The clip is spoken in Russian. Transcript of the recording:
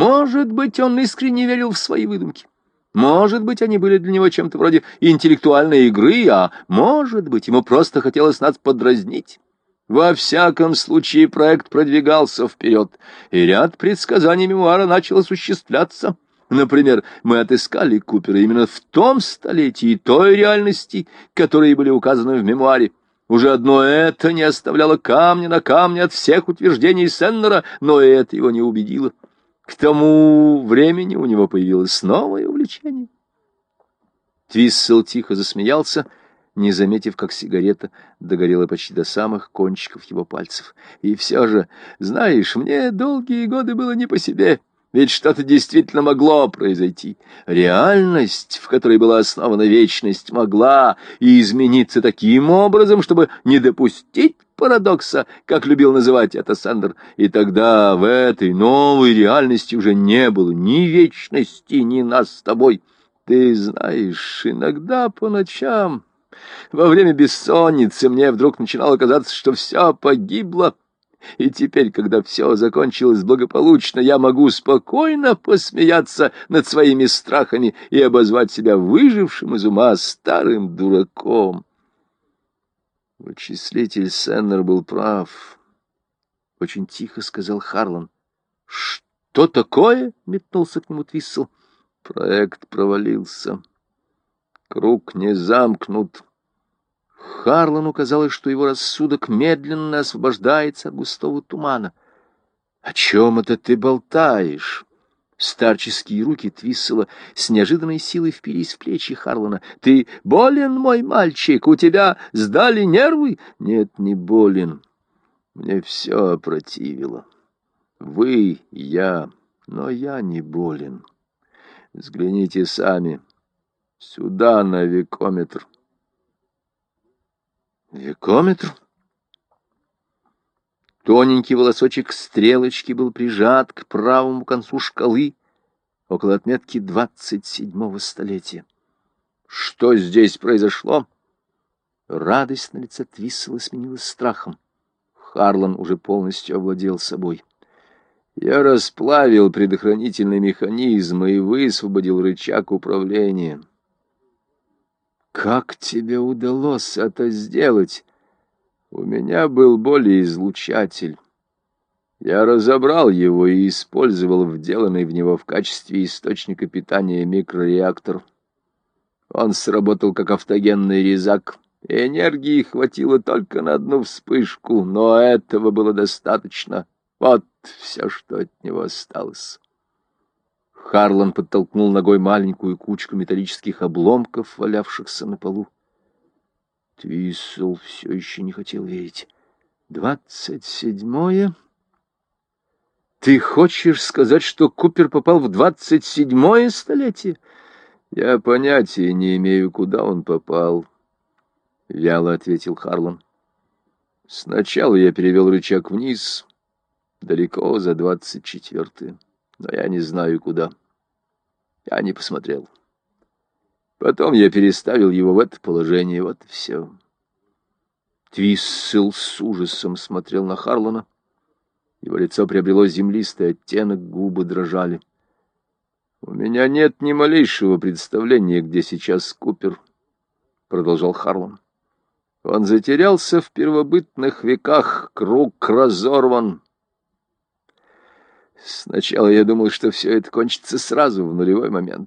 Может быть, он искренне верил в свои выдумки. Может быть, они были для него чем-то вроде интеллектуальной игры, а может быть, ему просто хотелось нас подразнить. Во всяком случае, проект продвигался вперед, и ряд предсказаний мемуара начал осуществляться. Например, мы отыскали Купера именно в том столетии той реальности, которые были указаны в мемуаре. Уже одно это не оставляло камня на камне от всех утверждений Сеннера, но это его не убедило. К тому времени у него появилось новое увлечение. Твиссел тихо засмеялся, не заметив, как сигарета догорела почти до самых кончиков его пальцев. И все же, знаешь, мне долгие годы было не по себе. Ведь что-то действительно могло произойти. Реальность, в которой была основана вечность, могла и измениться таким образом, чтобы не допустить парадокса, как любил называть это Сандер. И тогда в этой новой реальности уже не было ни вечности, ни нас с тобой. Ты знаешь, иногда по ночам, во время бессонницы, мне вдруг начинало казаться, что все погибло, и теперь, когда все закончилось благополучно, я могу спокойно посмеяться над своими страхами и обозвать себя выжившим из ума старым дураком. Вычислитель Сеннер был прав. Очень тихо сказал Харлан. «Что такое?» — метнулся к нему Твиссел. Проект провалился. Круг не замкнут. Харлану казалось, что его рассудок медленно освобождается от густого тумана. — О чем это ты болтаешь? Старческие руки Твиссела с неожиданной силой впились в плечи Харлана. — Ты болен, мой мальчик? У тебя сдали нервы? — Нет, не болен. Мне все опротивило. Вы, я, но я не болен. Взгляните сами. Сюда на векометр. Векометр? Тоненький волосочек стрелочки был прижат к правому концу шкалы около отметки двадцать седьмого столетия. Что здесь произошло? Радость на лице Твиссела сменилась страхом. Харлан уже полностью овладел собой. Я расплавил предохранительный механизм и высвободил рычаг управления. Как тебе удалось это сделать? У меня был болеизлучатель. Я разобрал его и использовал вделанный в него в качестве источника питания микрореактор. Он сработал как автогенный резак. Энергии хватило только на одну вспышку, но этого было достаточно. Вот все, что от него осталось. Харлан подтолкнул ногой маленькую кучку металлических обломков, валявшихся на полу. Твиссел все еще не хотел верить. «Двадцать седьмое?» «Ты хочешь сказать, что Купер попал в двадцать седьмое столетие?» «Я понятия не имею, куда он попал», — вяло ответил Харлан. «Сначала я перевел рычаг вниз, далеко за двадцать четвертое, но я не знаю, куда». Я не посмотрел. Потом я переставил его в это положение, вот и все. Твиссел с ужасом смотрел на Харлана. Его лицо приобрело землистый оттенок, губы дрожали. «У меня нет ни малейшего представления, где сейчас Купер», — продолжал Харлан. «Он затерялся в первобытных веках, круг разорван, Сначала я думал, что все это кончится сразу, в нулевой момент.